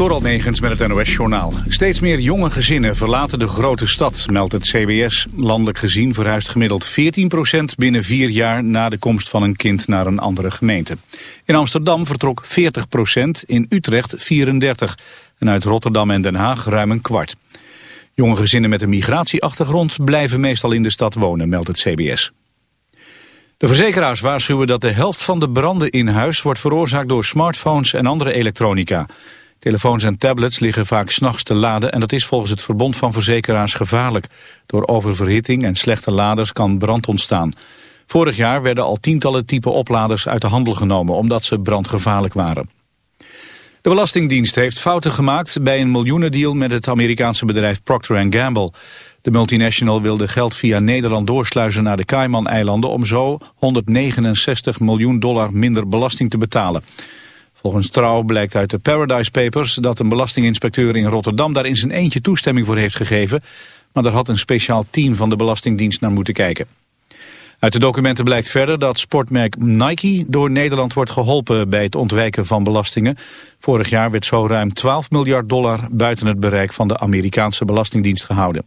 Door Almegens met het NOS-journaal. Steeds meer jonge gezinnen verlaten de grote stad, meldt het CBS. Landelijk gezien verhuist gemiddeld 14% binnen vier jaar... na de komst van een kind naar een andere gemeente. In Amsterdam vertrok 40%, in Utrecht 34%. En uit Rotterdam en Den Haag ruim een kwart. Jonge gezinnen met een migratieachtergrond blijven meestal in de stad wonen, meldt het CBS. De verzekeraars waarschuwen dat de helft van de branden in huis wordt veroorzaakt door smartphones en andere elektronica. Telefoons en tablets liggen vaak s'nachts te laden en dat is volgens het Verbond van Verzekeraars gevaarlijk. Door oververhitting en slechte laders kan brand ontstaan. Vorig jaar werden al tientallen type opladers uit de handel genomen omdat ze brandgevaarlijk waren. De Belastingdienst heeft fouten gemaakt bij een miljoenendeal met het Amerikaanse bedrijf Procter Gamble. De multinational wilde geld via Nederland doorsluizen naar de Cayman-eilanden om zo 169 miljoen dollar minder belasting te betalen. Volgens Trouw blijkt uit de Paradise Papers dat een belastinginspecteur in Rotterdam daar in zijn eentje toestemming voor heeft gegeven, maar daar had een speciaal team van de Belastingdienst naar moeten kijken. Uit de documenten blijkt verder dat sportmerk Nike door Nederland wordt geholpen bij het ontwijken van belastingen. Vorig jaar werd zo ruim 12 miljard dollar buiten het bereik van de Amerikaanse Belastingdienst gehouden.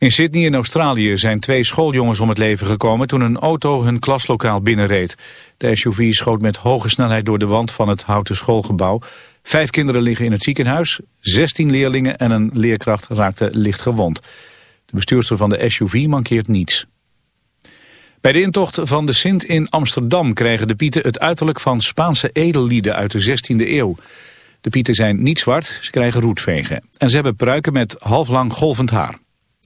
In Sydney in Australië zijn twee schooljongens om het leven gekomen toen een auto hun klaslokaal binnenreed. De SUV schoot met hoge snelheid door de wand van het houten schoolgebouw. Vijf kinderen liggen in het ziekenhuis, 16 leerlingen en een leerkracht raakten licht gewond. De bestuurster van de SUV mankeert niets. Bij de intocht van de Sint in Amsterdam krijgen de pieten het uiterlijk van Spaanse edellieden uit de 16e eeuw. De pieten zijn niet zwart, ze krijgen roetvegen. En ze hebben pruiken met halflang golvend haar.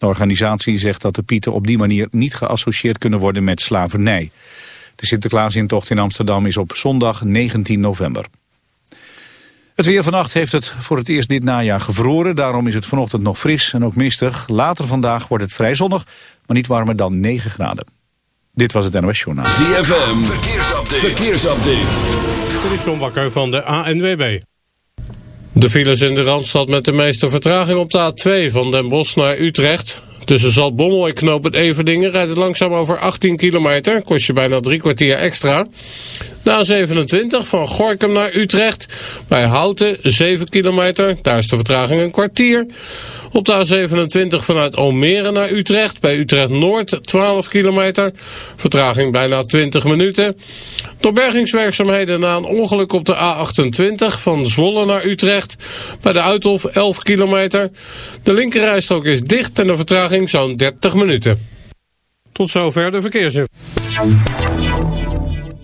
De organisatie zegt dat de pieten op die manier niet geassocieerd kunnen worden met slavernij. De Sinterklaasintocht in Amsterdam is op zondag 19 november. Het weer vannacht heeft het voor het eerst dit najaar gevroren. Daarom is het vanochtend nog fris en ook mistig. Later vandaag wordt het vrij zonnig, maar niet warmer dan 9 graden. Dit was het NOS Journaal. ZFM, verkeersupdate. verkeersupdate. Dit is John Bakker van de ANWB. De files in de Randstad met de meeste vertraging op de A2 van Den Bosch naar Utrecht. Tussen Zaltbommel en Knoop het Everdingen rijdt het langzaam over 18 kilometer. Kost je bijna drie kwartier extra. De A27 van Gorkum naar Utrecht. Bij Houten 7 kilometer. Daar is de vertraging een kwartier. Op de A27 vanuit Almere naar Utrecht. Bij Utrecht Noord 12 kilometer. Vertraging bijna 20 minuten. Door bergingswerkzaamheden na een ongeluk op de A28 van Zwolle naar Utrecht. Bij de Uithof 11 kilometer. De linkerrijstrook is dicht en de vertraging zo'n 30 minuten. Tot zover de verkeersinformatie.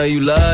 Know you love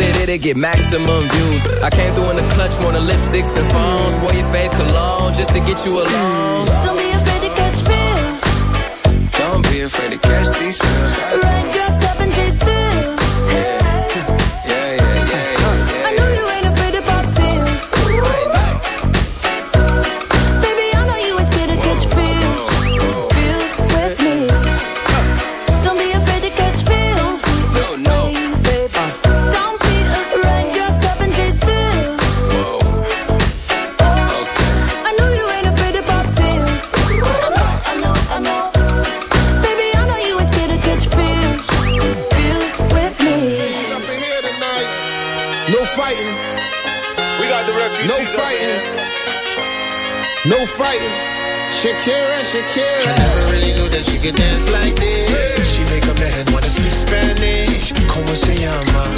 it, it'll get maximum views. I came through in the clutch more than lipsticks and phones. Wore your fave cologne just to get you alone. Don't be afraid to catch feels. Don't be afraid to catch these feels. Ride your cup and chase thrills. Fighting. Shakira, Shakira. I never really knew that she could dance like this. She make a man wanna speak Spanish. Como se llama?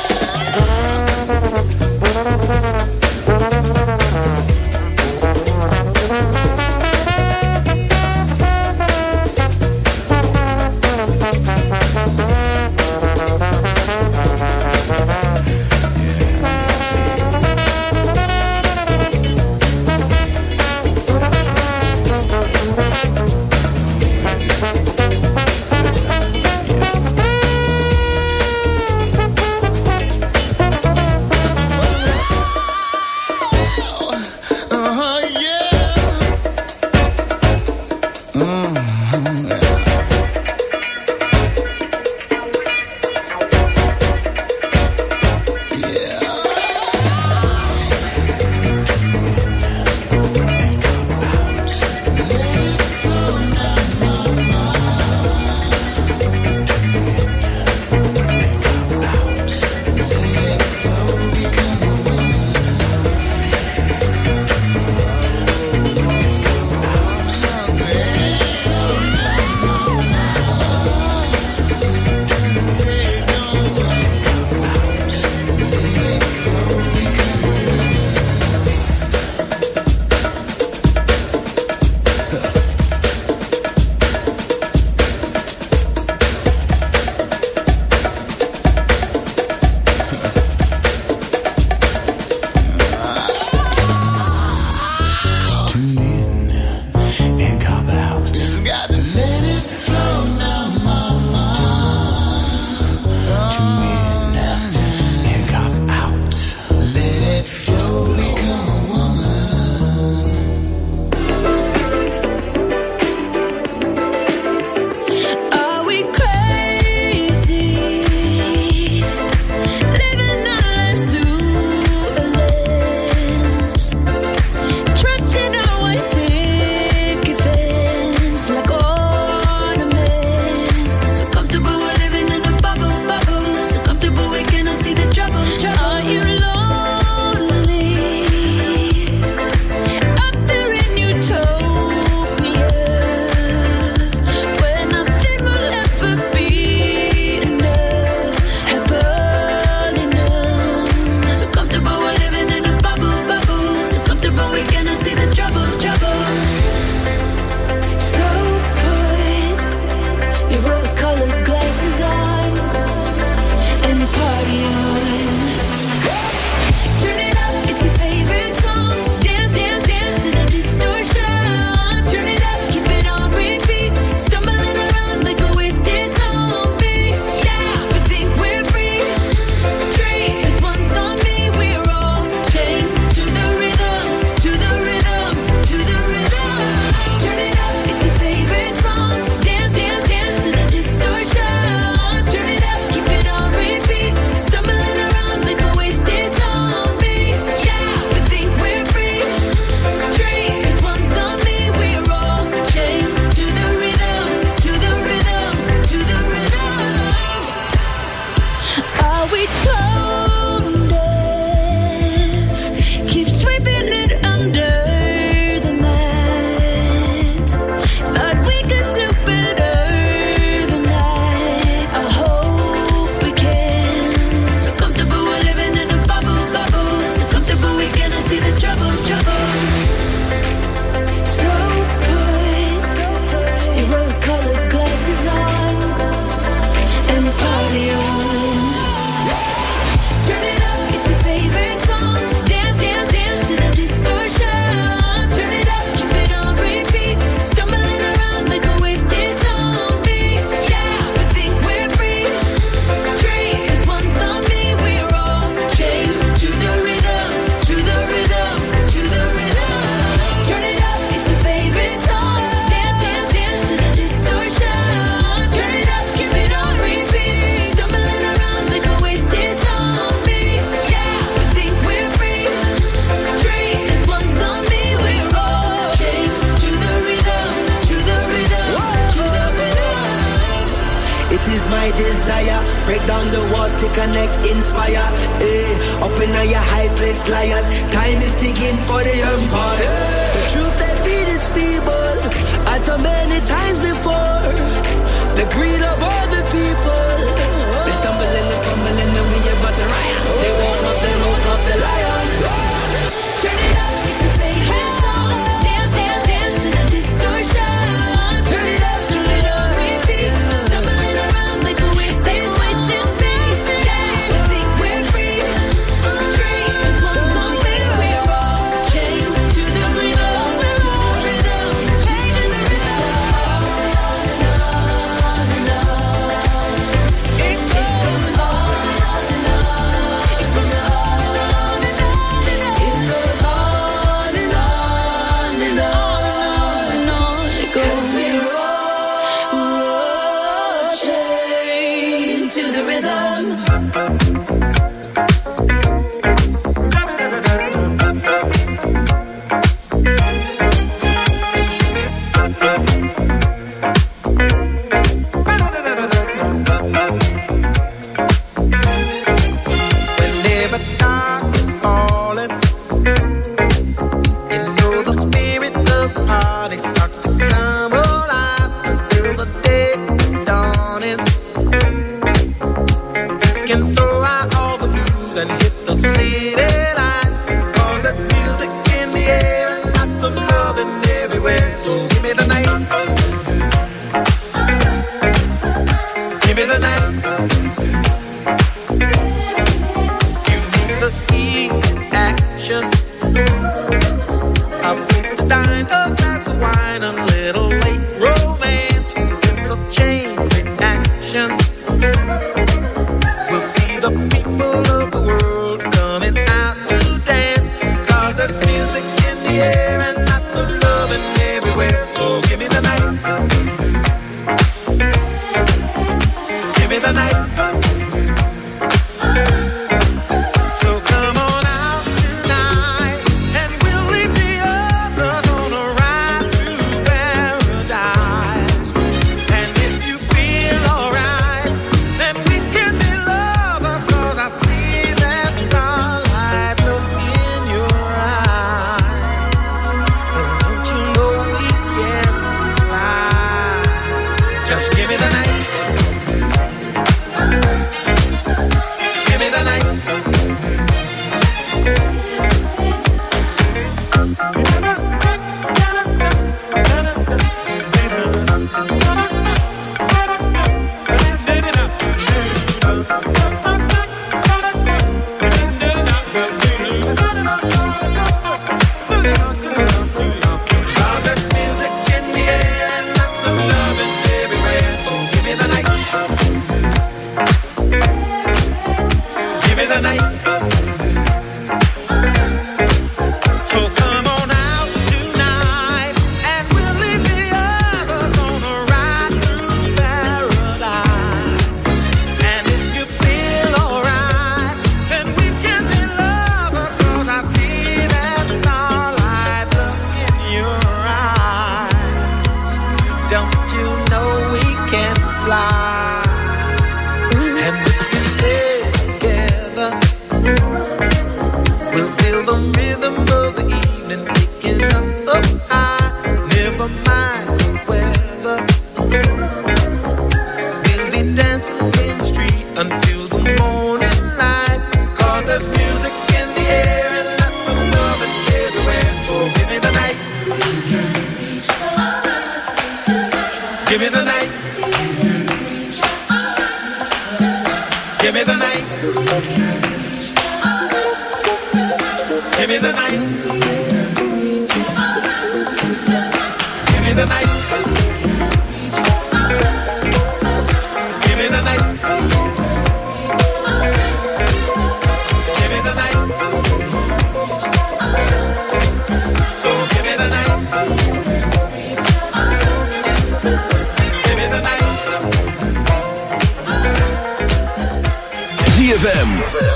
Just give me the night.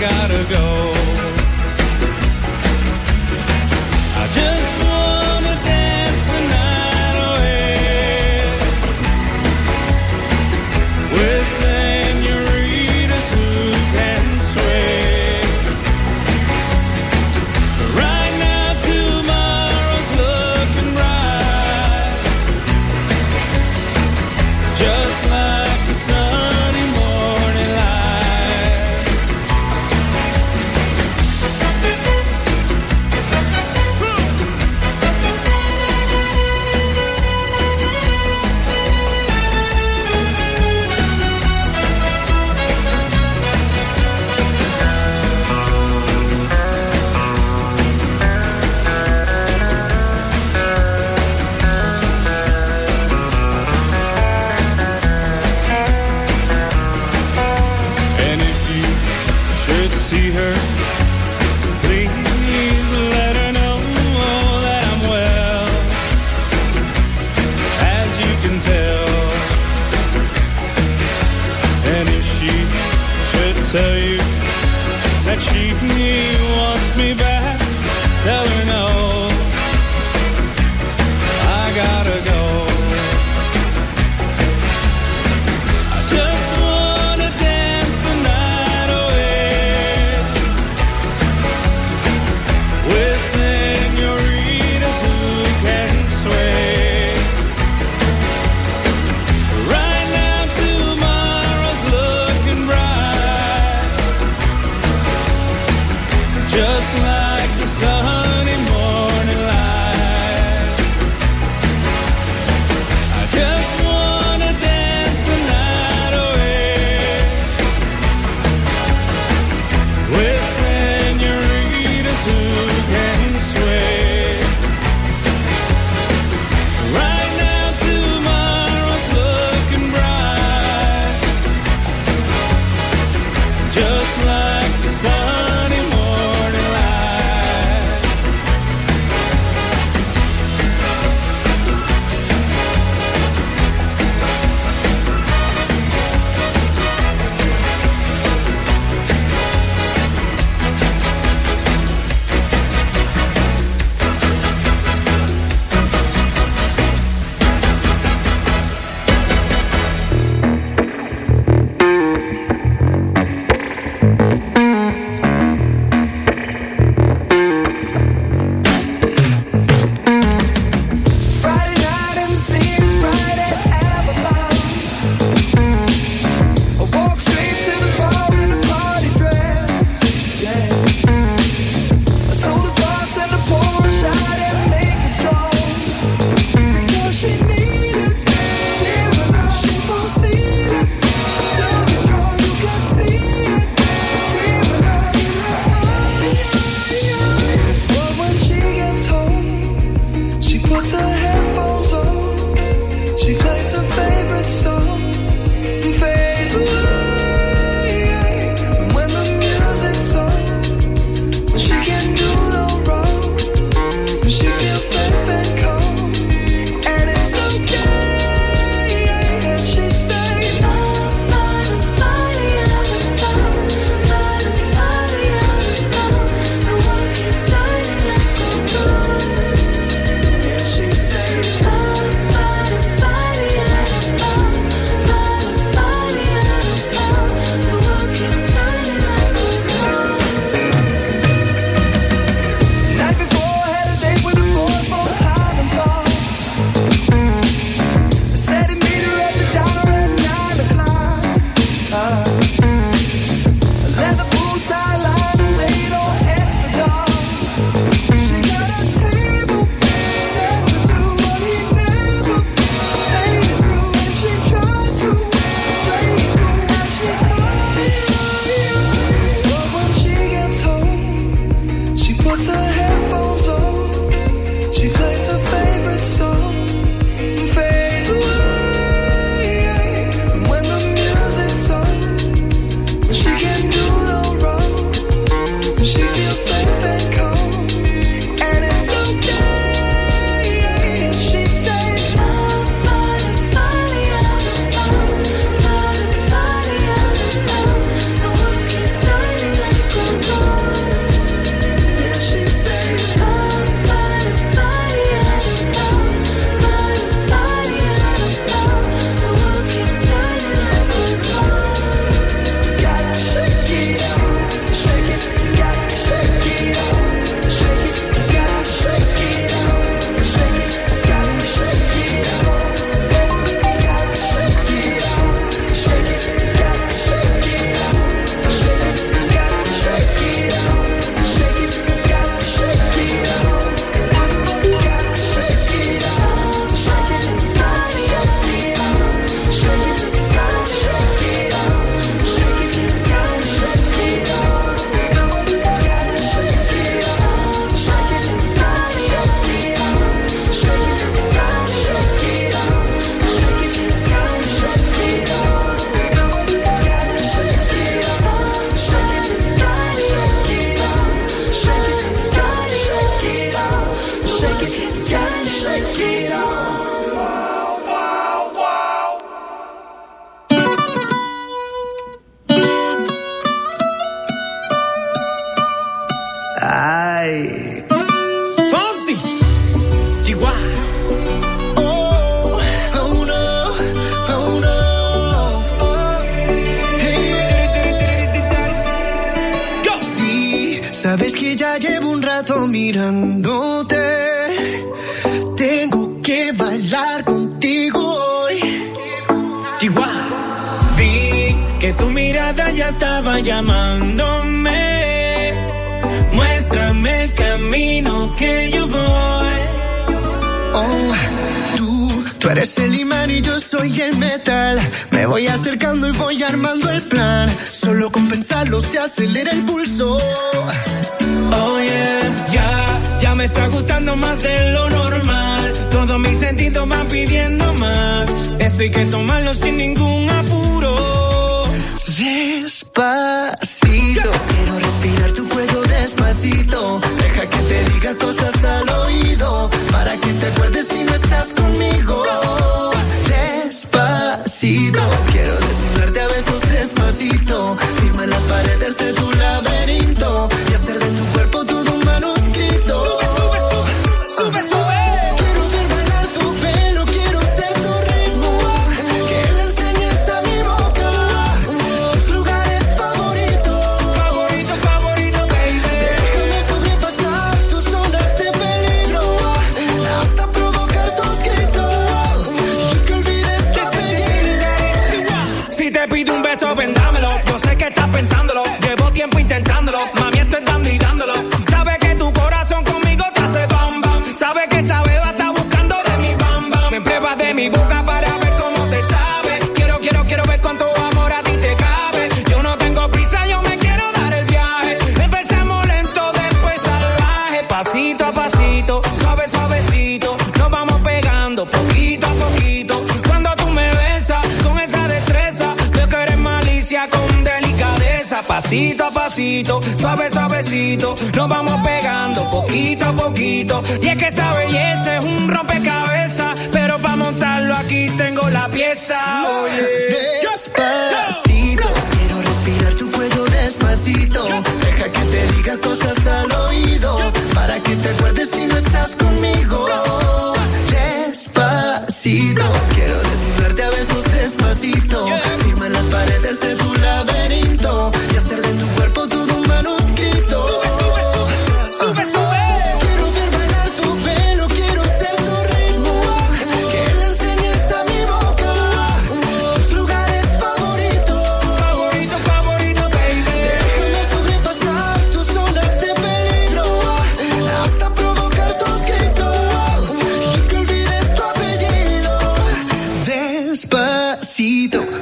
gotta go.